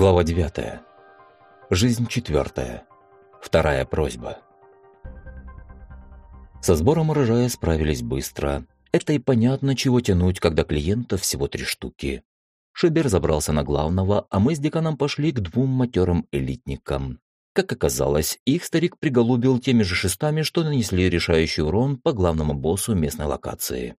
Глава 9. Жизнь четвертая. Вторая просьба. Со сбором урожая справились быстро. Это и понятно, чего тянуть, когда клиентов всего три штуки. Шибер забрался на главного, а мы с деканом пошли к двум матерым элитникам. Как оказалось, их старик приголубил теми же шестами, что нанесли решающий урон по главному боссу местной локации.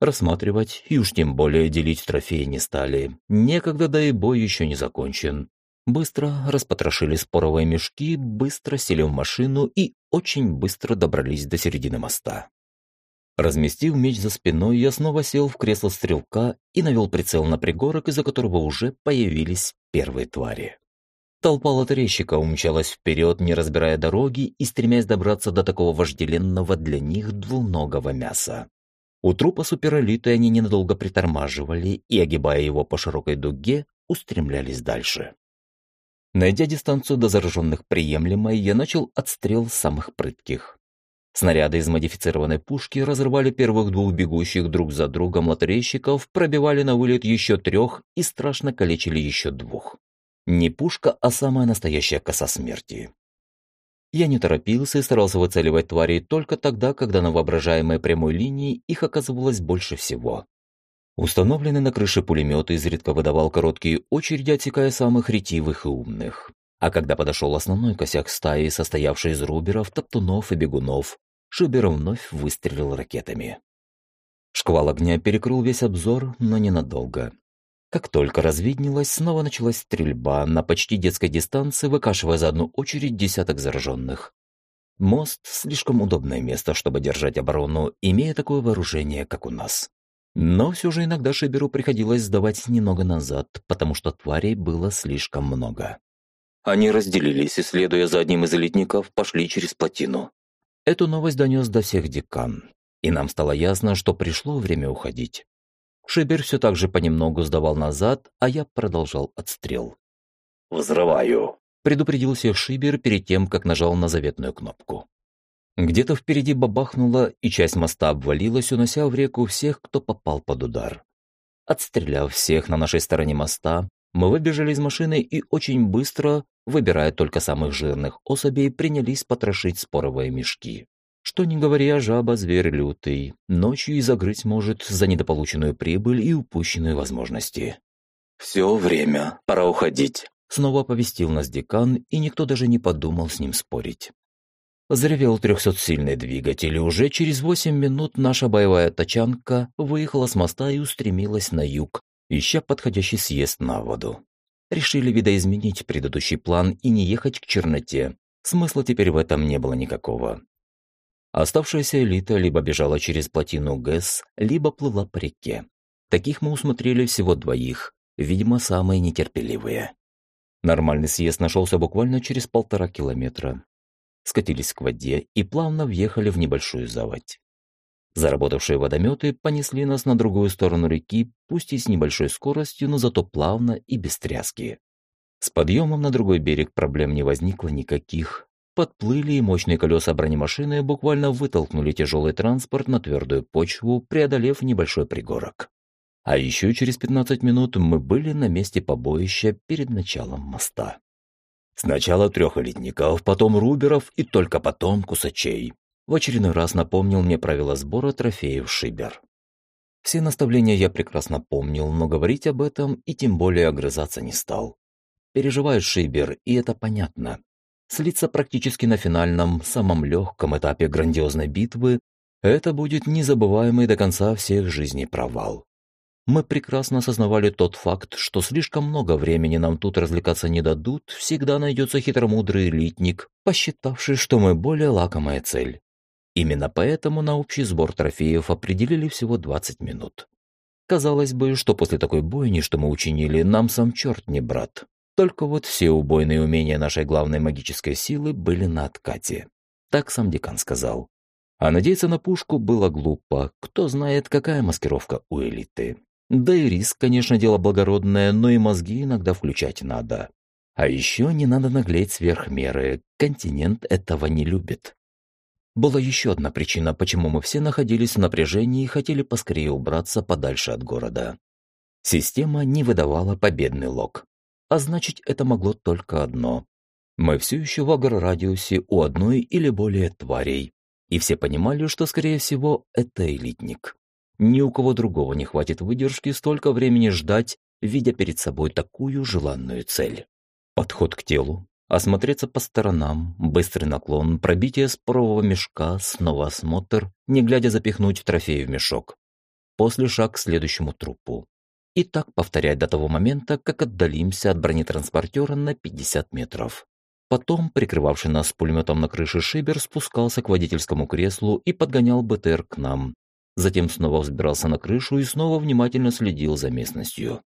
Рассматривать и уж тем более делить трофеи не стали. Некогда, да и бой еще не закончен. Быстро распотрошили споровые мешки, быстро сели в машину и очень быстро добрались до середины моста. Разместив меч за спиной, я снова сел в кресло стрелка и навел прицел на пригорок, из-за которого уже появились первые твари. Толпа лотерейщика умчалась вперед, не разбирая дороги и стремясь добраться до такого вожделенного для них двуногого мяса. У трупа суперэлиты они ненадолго притормаживали и, огибая его по широкой дуге, устремлялись дальше. Найдя дистанцию до зараженных приемлемой, я начал отстрел самых прытких. Снаряды из модифицированной пушки разрывали первых двух бегущих друг за другом лотерейщиков, пробивали на вылет еще трех и страшно калечили еще двух. Не пушка, а самая настоящая коса смерти. Я не торопился и старался выцеливать тварей только тогда, когда на воображаемой прямой линии их оказывалось больше всего. Установленный на крыше пулемет изредка выдавал короткие очереди, отсекая самых ретивых и умных. А когда подошел основной косяк стаи, состоявший из руберов, топтунов и бегунов, Шубер вновь выстрелил ракетами. Шквал огня перекрыл весь обзор, но ненадолго. Как только развиднелось, снова началась стрельба на почти детской дистанции, выкашивая за одну очередь десяток зараженных. Мост – слишком удобное место, чтобы держать оборону, имея такое вооружение, как у нас. Но все же иногда Шиберу приходилось сдавать немного назад, потому что тварей было слишком много. Они разделились и, следуя за одним из элитников, пошли через плотину. Эту новость донес до всех декан, и нам стало ясно, что пришло время уходить. Шибер все так же понемногу сдавал назад, а я продолжал отстрел. «Взрываю», – предупредил всех Шибер перед тем, как нажал на заветную кнопку. Где-то впереди бабахнуло, и часть моста обвалилась, унося в реку всех, кто попал под удар. Отстреляв всех на нашей стороне моста, мы выбежали из машины и очень быстро, выбирая только самых жирных особей, принялись потрошить споровые мешки. Что не говоря, жаба – зверь лютый. Ночью и загрызть может за недополученную прибыль и упущенные возможности. «Все время, пора уходить», – снова оповестил нас декан, и никто даже не подумал с ним спорить. Заревел трехсотсильный двигатель, и уже через восемь минут наша боевая тачанка выехала с моста и устремилась на юг, ища подходящий съезд на воду. Решили видоизменить предыдущий план и не ехать к черноте. Смысла теперь в этом не было никакого. Оставшаяся элита либо бежала через плотину ГЭС, либо плыла по реке. Таких мы усмотрели всего двоих, видимо, самые нетерпеливые. Нормальный съезд нашелся буквально через полтора километра. Скатились к воде и плавно въехали в небольшую заводь. Заработавшие водометы понесли нас на другую сторону реки, пусть и с небольшой скоростью, но зато плавно и без тряски. С подъемом на другой берег проблем не возникло никаких, подплыли, и мощные колеса бронемашины буквально вытолкнули тяжелый транспорт на твердую почву, преодолев небольшой пригорок. А еще через 15 минут мы были на месте побоища перед началом моста. Сначала трех элитников, потом руберов и только потом кусачей. В очередной раз напомнил мне правила сбора трофеев Шибер. Все наставления я прекрасно помнил, но говорить об этом и тем более огрызаться не стал. Переживает Шибер, и это понятно. Слиться практически на финальном, самом легком этапе грандиозной битвы – это будет незабываемый до конца всех жизней провал. Мы прекрасно осознавали тот факт, что слишком много времени нам тут развлекаться не дадут, всегда найдется хитромудрый элитник, посчитавший, что мы более лакомая цель. Именно поэтому на общий сбор трофеев определили всего 20 минут. Казалось бы, что после такой бойни, что мы учинили, нам сам черт не брат. Только вот все убойные умения нашей главной магической силы были на откате. Так сам декан сказал. А надеяться на пушку было глупо. Кто знает, какая маскировка у элиты. Да и риск, конечно, дело благородное, но и мозги иногда включать надо. А еще не надо наглеть сверх меры. Континент этого не любит. Была еще одна причина, почему мы все находились в напряжении и хотели поскорее убраться подальше от города. Система не выдавала победный лог. А значит, это могло только одно. Мы все еще в агрорадиусе у одной или более тварей, и все понимали, что, скорее всего, это элитник. Ни у кого другого не хватит выдержки столько времени ждать, видя перед собой такую желанную цель. Подход к телу, осмотреться по сторонам, быстрый наклон, пробитие спорового мешка, снова осмотр, не глядя запихнуть трофей в мешок. После шаг к следующему трупу. И так повторять до того момента, как отдалимся от бронетранспортера на 50 метров. Потом, прикрывавший нас пулеметом на крыше Шибер, спускался к водительскому креслу и подгонял БТР к нам. Затем снова взбирался на крышу и снова внимательно следил за местностью.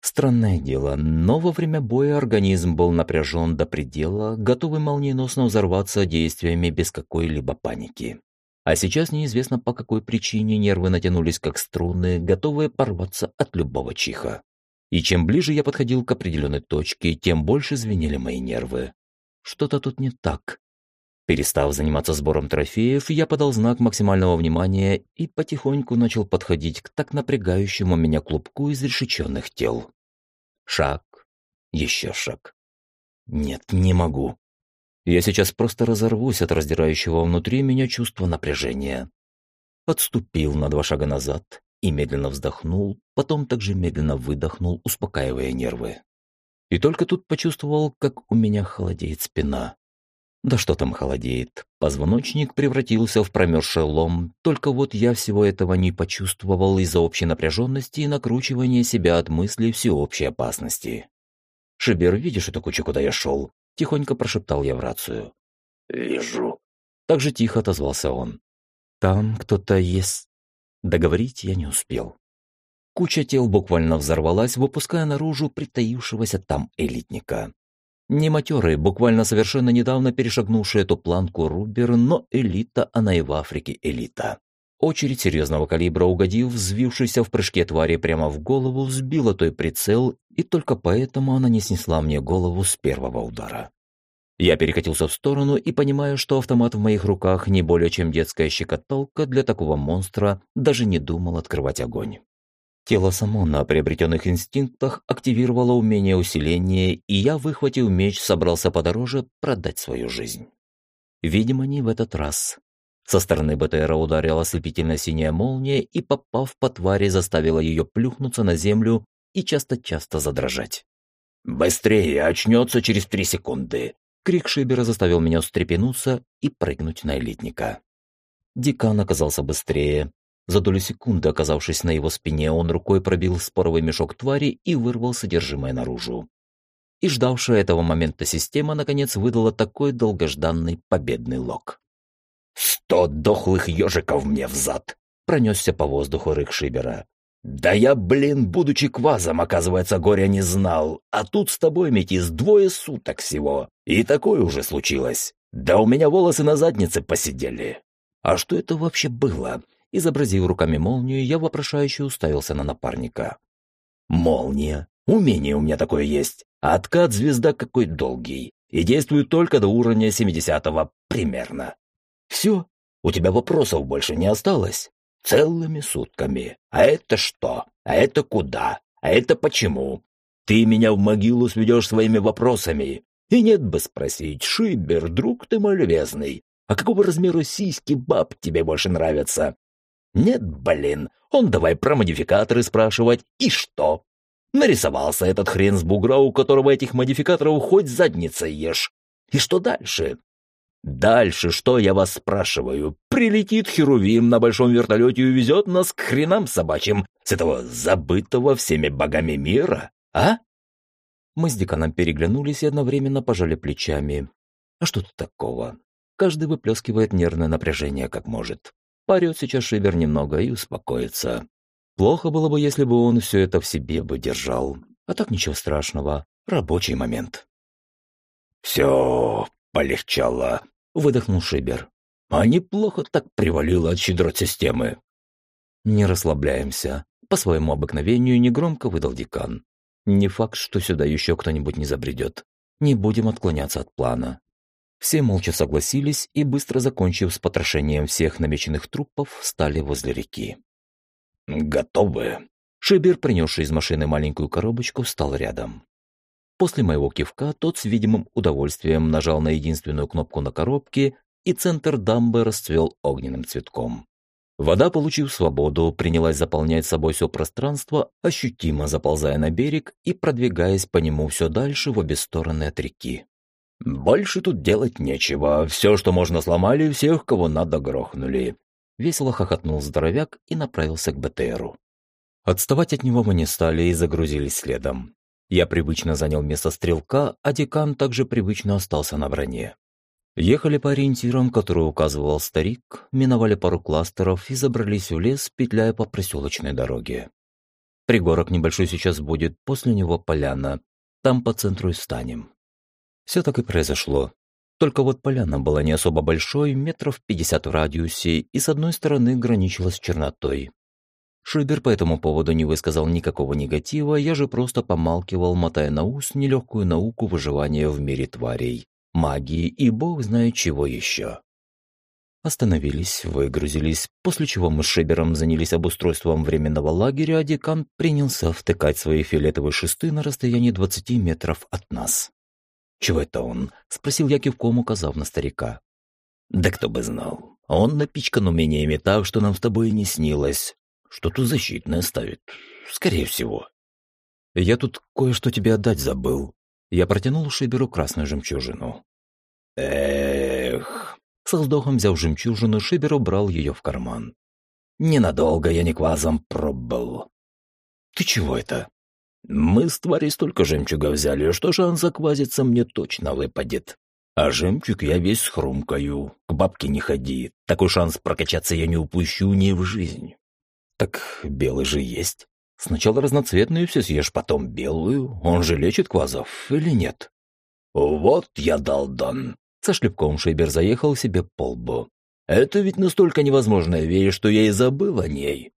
Странное дело, но во время боя организм был напряжен до предела, готовый молниеносно взорваться действиями без какой-либо паники. А сейчас неизвестно по какой причине нервы натянулись как струны, готовые порваться от любого чиха. И чем ближе я подходил к определенной точке, тем больше звенели мои нервы. Что-то тут не так. Перестав заниматься сбором трофеев, я подал знак максимального внимания и потихоньку начал подходить к так напрягающему меня клубку из решеченных тел. Шаг, еще шаг. Нет, не могу. Я сейчас просто разорвусь от раздирающего внутри меня чувства напряжения. Отступил на два шага назад и медленно вздохнул, потом также медленно выдохнул, успокаивая нервы. И только тут почувствовал, как у меня холодеет спина. Да что там холодеет? Позвоночник превратился в промерзший лом, только вот я всего этого не почувствовал из-за общей напряженности и накручивания себя от мысли всеобщей опасности. «Шибер, видишь эту кучу, куда я шел?» – тихонько прошептал я в рацию. «Вижу». Так же тихо отозвался он. «Там кто-то есть...» Договорить я не успел. Куча тел буквально взорвалась, выпуская наружу притаившегося там элитника. Не матерый, буквально совершенно недавно перешагнувший эту планку Рубер, но элита, она и в Африке элита. Очередь серьезного калибра, угодив взвившейся в прыжке твари прямо в голову, сбила той прицел, и только поэтому она не снесла мне голову с первого удара. Я перекатился в сторону и, понимая, что автомат в моих руках не более чем детская щекоталка для такого монстра, даже не думал открывать огонь. Тело само на приобретенных инстинктах активировало умение усиления, и я, выхватив меч, собрался подороже продать свою жизнь. Видимо, не в этот раз. Со стороны БТРа ударила ослепительно синяя молния и, попав по твари, заставила ее плюхнуться на землю и часто-часто задрожать. «Быстрее! Очнется через три секунды!» Крик Шибера заставил меня встрепенуться и прыгнуть на элитника. Дикан оказался быстрее, за долю секунды, оказавшись на его спине, он рукой пробил споровый мешок твари и вырвал содержимое наружу. И ждавшая этого момента система, наконец, выдала такой долгожданный победный лог. «Сто дохлых ежиков мне взад!» — пронесся по воздуху рык Шибера. «Да я, блин, будучи квазом, оказывается, горя не знал, а тут с тобой, Метис, двое суток всего, и такое уже случилось. Да у меня волосы на заднице посидели. А что это вообще было? Изобразив руками молнию, я вопрошающе уставился на напарника. «Молния! Умение у меня такое есть. откат звезда какой долгий. И действует только до уровня 70-го примерно. Все, у тебя вопросов больше не осталось? Целыми сутками. А это что? А это куда? А это почему? Ты меня в могилу сведешь своими вопросами. И нет бы спросить, Шибер, друг ты мой а какого размера сиськи баб тебе больше нравятся? Нет, блин, он давай про модификаторы спрашивать. И что? Нарисовался этот хрен с бугра, у которого этих модификаторов хоть задница ешь. И что дальше? Дальше что, я вас спрашиваю? Прилетит Херувим на большом вертолете и увезет нас к хренам собачьим с этого забытого всеми богами мира, а? Мы с деканом переглянулись и одновременно пожали плечами. А что тут такого? Каждый выплескивает нервное напряжение как может. Порет сейчас Шивер немного и успокоится. Плохо было бы, если бы он все это в себе бы держал. А так ничего страшного. Рабочий момент. «Все полегчало», — выдохнул Шибер. «А неплохо так привалило от щедрот системы». «Не расслабляемся», — по своему обыкновению негромко выдал декан. «Не факт, что сюда еще кто-нибудь не забредет. Не будем отклоняться от плана. Все молча согласились и, быстро закончив с потрошением всех намеченных трупов, встали возле реки. «Готовы?» Шибер, принесший из машины маленькую коробочку, встал рядом. После моего кивка тот с видимым удовольствием нажал на единственную кнопку на коробке, и центр дамбы расцвел огненным цветком. Вода, получив свободу, принялась заполнять собой все пространство, ощутимо заползая на берег и продвигаясь по нему все дальше в обе стороны от реки. «Больше тут делать нечего. Все, что можно, сломали, всех, кого надо, грохнули». Весело хохотнул здоровяк и направился к БТРу. Отставать от него мы не стали и загрузились следом. Я привычно занял место стрелка, а декан также привычно остался на броне. Ехали по ориентирам, которые указывал старик, миновали пару кластеров и забрались в лес, петляя по проселочной дороге. Пригорок небольшой сейчас будет, после него поляна. Там по центру и станем. Все так и произошло. Только вот поляна была не особо большой, метров пятьдесят в радиусе, и с одной стороны граничила чернотой. Шибер по этому поводу не высказал никакого негатива, я же просто помалкивал, мотая на ус нелегкую науку выживания в мире тварей магии и бог знает чего еще. Остановились, выгрузились, после чего мы с Шебером занялись обустройством временного лагеря, а декан принялся втыкать свои фиолетовые шесты на расстоянии 20 метров от нас. «Чего это он?» — спросил я кивком, указав на старика. «Да кто бы знал. Он напичкан умениями так, что нам с тобой не снилось. Что-то защитное ставит. Скорее всего». «Я тут кое-что тебе отдать забыл», я протянул Шиберу красную жемчужину. «Эх!» Со вздохом взяв жемчужину, Шибер убрал ее в карман. «Ненадолго я не квазом пробовал». «Ты чего это?» «Мы с тварей столько жемчуга взяли, что шанс заквазиться мне точно выпадет. А жемчуг я весь схрумкаю. К бабке не ходи. Такой шанс прокачаться я не упущу ни в жизнь». «Так белый же есть». Сначала разноцветную все съешь, потом белую. Он же лечит квазов или нет? Вот я долдан. Со шлепком Шейбер заехал себе по лбу. Это ведь настолько невозможная вещь, что я и забыл о ней.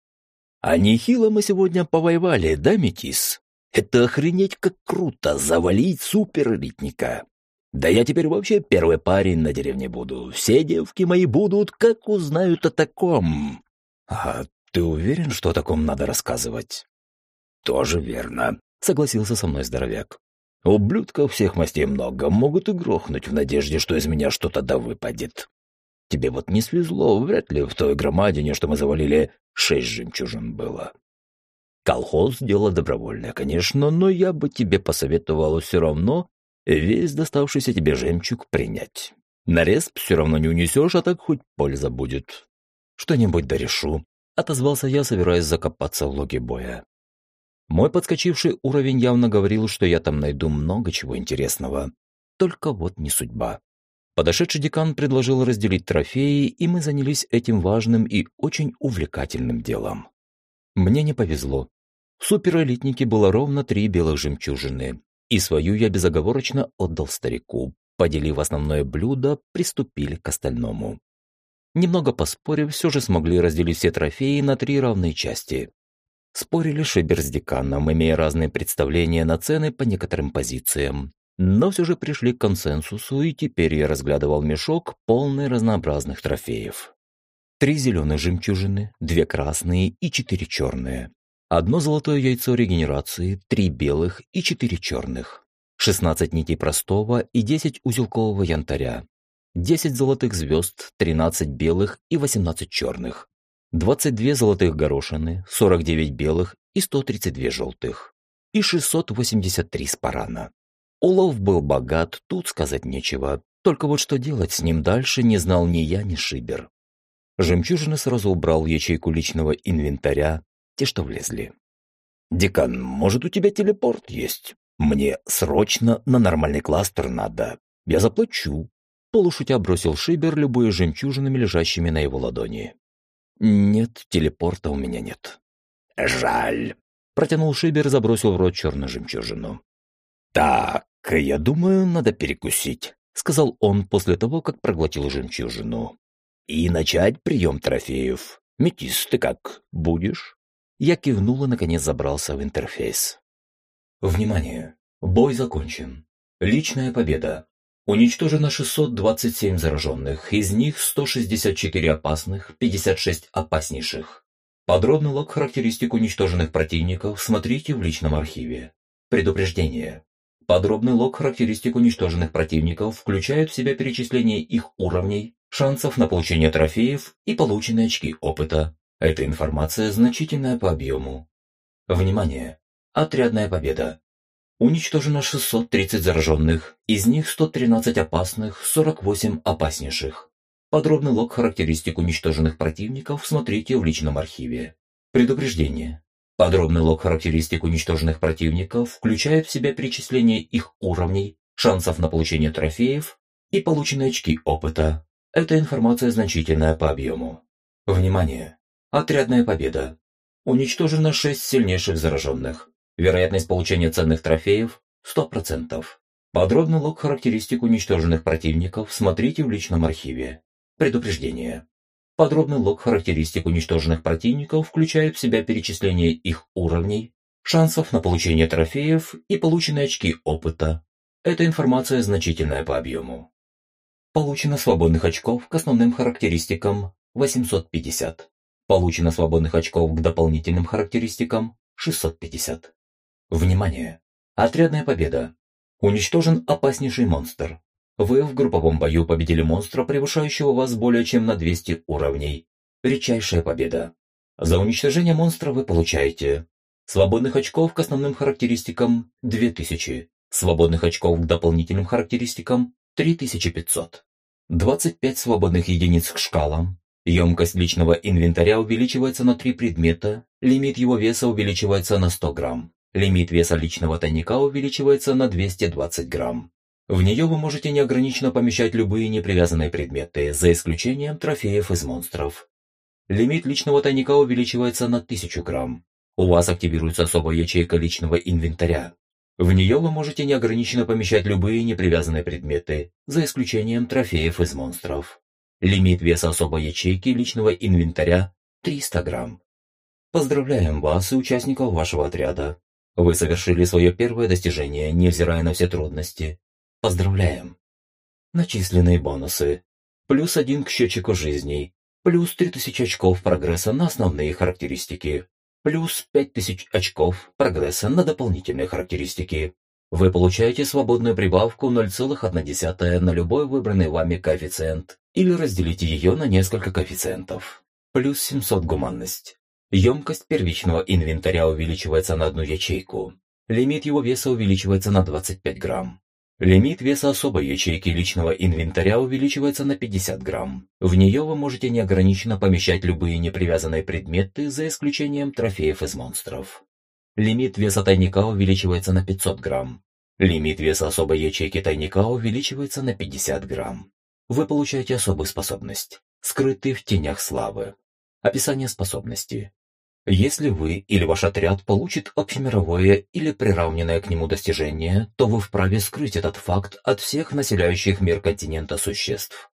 А нехило мы сегодня повоевали, да, Метис? Это охренеть как круто, завалить суперэлитника. Да я теперь вообще первый парень на деревне буду. Все девки мои будут, как узнают о таком. А ты уверен, что о таком надо рассказывать? Тоже верно, согласился со мной здоровяк. Ублюдков всех мастей много, могут и грохнуть в надежде, что из меня что-то да выпадет. Тебе вот не свезло, вряд ли в той громадине, что мы завалили, шесть жемчужин было. Колхоз — дело добровольное, конечно, но я бы тебе посоветовал все равно весь доставшийся тебе жемчуг принять. Нарез все равно не унесешь, а так хоть польза будет. Что-нибудь дорешу, отозвался я, собираясь закопаться в логе боя. Мой подскочивший уровень явно говорил, что я там найду много чего интересного. Только вот не судьба. Подошедший декан предложил разделить трофеи, и мы занялись этим важным и очень увлекательным делом. Мне не повезло. В суперэлитнике было ровно три белых жемчужины, и свою я безоговорочно отдал старику. Поделив основное блюдо, приступили к остальному. Немного поспорив, все же смогли разделить все трофеи на три равные части. Спорили Шибер с деканом, имея разные представления на цены по некоторым позициям. Но все же пришли к консенсусу, и теперь я разглядывал мешок, полный разнообразных трофеев. Три зеленые жемчужины, две красные и четыре черные. Одно золотое яйцо регенерации, три белых и четыре черных. 16 нитей простого и 10 узелкового янтаря. 10 золотых звезд, 13 белых и 18 черных. 22 золотых горошины, 49 белых и 132 желтых. И 683 спарана. Улов был богат, тут сказать нечего. Только вот что делать с ним дальше не знал ни я, ни Шибер. Жемчужины сразу убрал в ячейку личного инвентаря, те, что влезли. «Декан, может, у тебя телепорт есть? Мне срочно на нормальный кластер надо. Я заплачу». Полушутя бросил Шибер любые жемчужинами, лежащими на его ладони. «Нет, телепорта у меня нет». «Жаль», — протянул Шибер, забросил в рот черную жемчужину. «Так, я думаю, надо перекусить», — сказал он после того, как проглотил жемчужину. «И начать прием трофеев. Метис, ты как, будешь?» Я кивнул и, наконец, забрался в интерфейс. «Внимание! Бой закончен. Личная победа. Уничтожено 627 зараженных, из них 164 опасных, 56 опаснейших. Подробный лог характеристик уничтоженных противников смотрите в личном архиве. Предупреждение. Подробный лог характеристик уничтоженных противников включает в себя перечисление их уровней, шансов на получение трофеев и полученные очки опыта. Эта информация значительная по объему. Внимание! Отрядная победа. Уничтожено 630 зараженных, из них 113 опасных, 48 опаснейших. Подробный лог характеристик уничтоженных противников смотрите в личном архиве. Предупреждение. Подробный лог характеристик уничтоженных противников включает в себя перечисление их уровней, шансов на получение трофеев и полученные очки опыта. Эта информация значительная по объему. Внимание! Отрядная победа. Уничтожено 6 сильнейших зараженных. Вероятность получения ценных трофеев – 100%. Подробный лог характеристик уничтоженных противников смотрите в личном архиве. Предупреждение. Подробный лог характеристик уничтоженных противников включает в себя перечисление их уровней, шансов на получение трофеев и полученные очки опыта. Эта информация значительная по объему. Получено свободных очков к основным характеристикам 850. Получено свободных очков к дополнительным характеристикам 650. Внимание! Отрядная победа. Уничтожен опаснейший монстр. Вы в групповом бою победили монстра, превышающего вас более чем на 200 уровней. Редчайшая победа. За уничтожение монстра вы получаете свободных очков к основным характеристикам 2000, свободных очков к дополнительным характеристикам 3500, 25 свободных единиц к шкалам, емкость личного инвентаря увеличивается на 3 предмета, лимит его веса увеличивается на 100 грамм. Лимит веса личного тайника увеличивается на 220 грамм. В нее вы можете неограниченно помещать любые непривязанные предметы, за исключением трофеев из монстров. Лимит личного тайника увеличивается на 1000 грамм. У вас активируется особая ячейка личного инвентаря. В нее вы можете неограниченно помещать любые непривязанные предметы, за исключением трофеев из монстров. Лимит веса особой ячейки личного инвентаря – 300 грамм. Поздравляем вас и участников вашего отряда. Вы совершили свое первое достижение, невзирая на все трудности. Поздравляем! Начисленные бонусы. Плюс один к счетчику жизней. Плюс 3000 очков прогресса на основные характеристики. Плюс 5000 очков прогресса на дополнительные характеристики. Вы получаете свободную прибавку 0,1 на любой выбранный вами коэффициент или разделите ее на несколько коэффициентов. Плюс 700 гуманность. Емкость первичного инвентаря увеличивается на одну ячейку. Лимит его веса увеличивается на 25 грамм. Лимит веса особой ячейки личного инвентаря увеличивается на 50 грамм. В нее вы можете неограниченно помещать любые непривязанные предметы, за исключением трофеев из монстров. Лимит веса тайника увеличивается на 500 грамм. Лимит веса особой ячейки тайника увеличивается на 50 грамм. Вы получаете особую способность – скрытый в тенях славы. Описание способности. Если вы или ваш отряд получит общемировое или приравненное к нему достижение, то вы вправе скрыть этот факт от всех населяющих мир континента существ.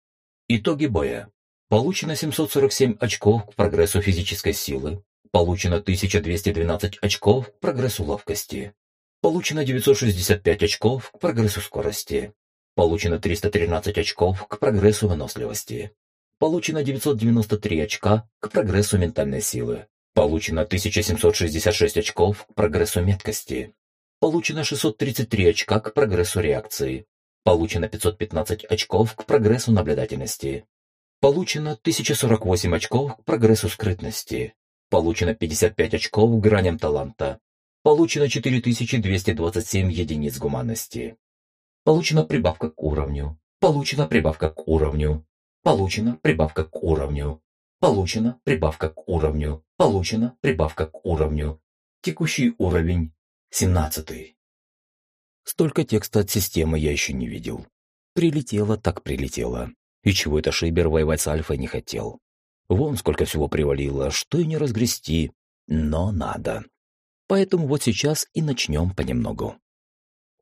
Итоги боя. Получено 747 очков к прогрессу физической силы. Получено 1212 очков к прогрессу ловкости. Получено 965 очков к прогрессу скорости. Получено 313 очков к прогрессу выносливости. Получено 993 очка к прогрессу ментальной силы. Получено 1766 очков к прогрессу меткости. Получено 633 очка к прогрессу реакции. Получено 515 очков к прогрессу наблюдательности. Получено 1048 очков к прогрессу скрытности. Получено 55 очков к граням таланта. Получено 4227 единиц гуманности. Получена прибавка к уровню. Получена прибавка к уровню. Получена прибавка к уровню. Получена прибавка к уровню. Получена прибавка к уровню. Текущий уровень 17. Столько текста от системы я еще не видел. Прилетело так прилетело. И чего это Шибер воевать с Альфой не хотел. Вон сколько всего привалило, что и не разгрести. Но надо. Поэтому вот сейчас и начнем понемногу.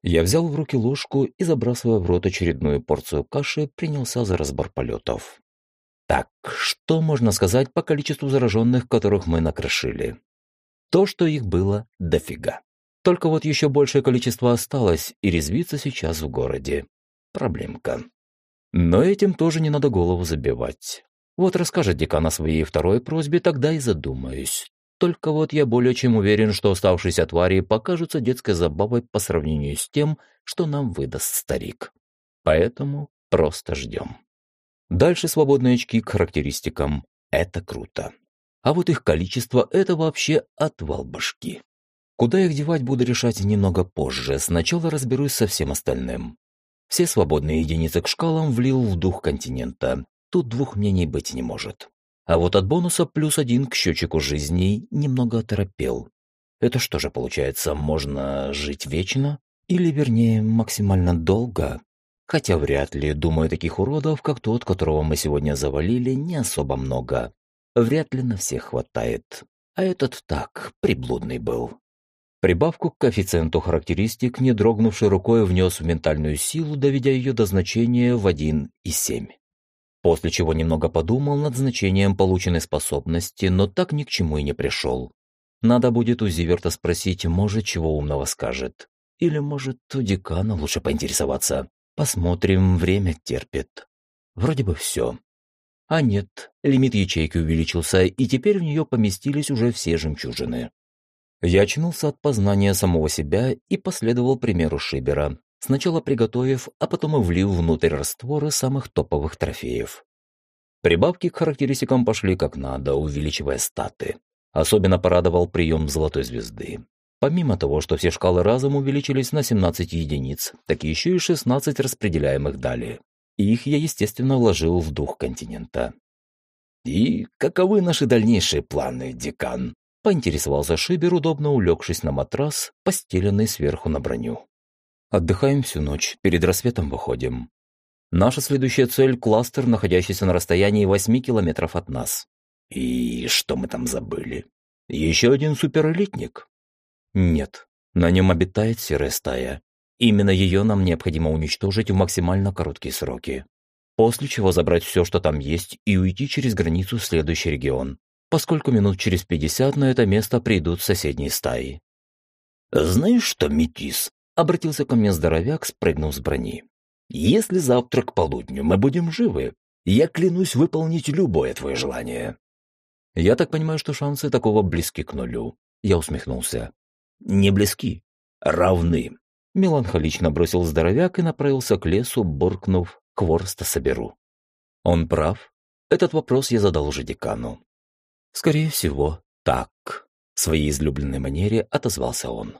Я взял в руки ложку и, забрасывая в рот очередную порцию каши, принялся за разбор полетов. Так, что можно сказать по количеству зараженных, которых мы накрошили? То, что их было дофига. Только вот еще большее количество осталось, и резвиться сейчас в городе. Проблемка. Но этим тоже не надо голову забивать. Вот расскажет декан о своей второй просьбе, тогда и задумаюсь. Только вот я более чем уверен, что оставшиеся твари покажутся детской забавой по сравнению с тем, что нам выдаст старик. Поэтому просто ждем. Дальше свободные очки к характеристикам. Это круто. А вот их количество – это вообще отвал башки. Куда их девать буду решать немного позже, сначала разберусь со всем остальным. Все свободные единицы к шкалам влил в дух континента. Тут двух мнений быть не может. А вот от бонуса плюс один к счетчику жизней немного оторопел. Это что же получается, можно жить вечно? Или, вернее, максимально долго? Хотя вряд ли, думаю, таких уродов, как тот, которого мы сегодня завалили, не особо много. Вряд ли на всех хватает. А этот так, приблудный был. Прибавку к коэффициенту характеристик, не дрогнувшей рукой, внес в ментальную силу, доведя ее до значения в 1,7. После чего немного подумал над значением полученной способности, но так ни к чему и не пришел. Надо будет у Зиверта спросить, может, чего умного скажет. Или, может, у декана лучше поинтересоваться. Посмотрим, время терпит. Вроде бы все. А нет, лимит ячейки увеличился, и теперь в нее поместились уже все жемчужины. Я очнулся от познания самого себя и последовал примеру Шибера, сначала приготовив, а потом и влив внутрь растворы самых топовых трофеев. Прибавки к характеристикам пошли как надо, увеличивая статы. Особенно порадовал прием золотой звезды. Помимо того, что все шкалы разом увеличились на 17 единиц, так еще и 16 распределяемых далее. Их я, естественно, вложил в дух континента. «И каковы наши дальнейшие планы, декан?» – поинтересовался Шибер, удобно улегшись на матрас, постеленный сверху на броню. Отдыхаем всю ночь, перед рассветом выходим. Наша следующая цель – кластер, находящийся на расстоянии 8 километров от нас. И что мы там забыли? Еще один суперэлитник? Нет, на нем обитает серая стая. Именно ее нам необходимо уничтожить в максимально короткие сроки. После чего забрать все, что там есть, и уйти через границу в следующий регион, поскольку минут через 50 на это место придут соседние стаи. «Знаешь что, Метис?» Обратился ко мне здоровяк, спрыгнув с брони. «Если завтра к полудню мы будем живы, я клянусь выполнить любое твое желание». «Я так понимаю, что шансы такого близки к нулю», — я усмехнулся. «Не близки, равны», — меланхолично бросил здоровяк и направился к лесу, буркнув «Кворста соберу». «Он прав?» Этот вопрос я задал уже декану. «Скорее всего, так», — в своей излюбленной манере отозвался он.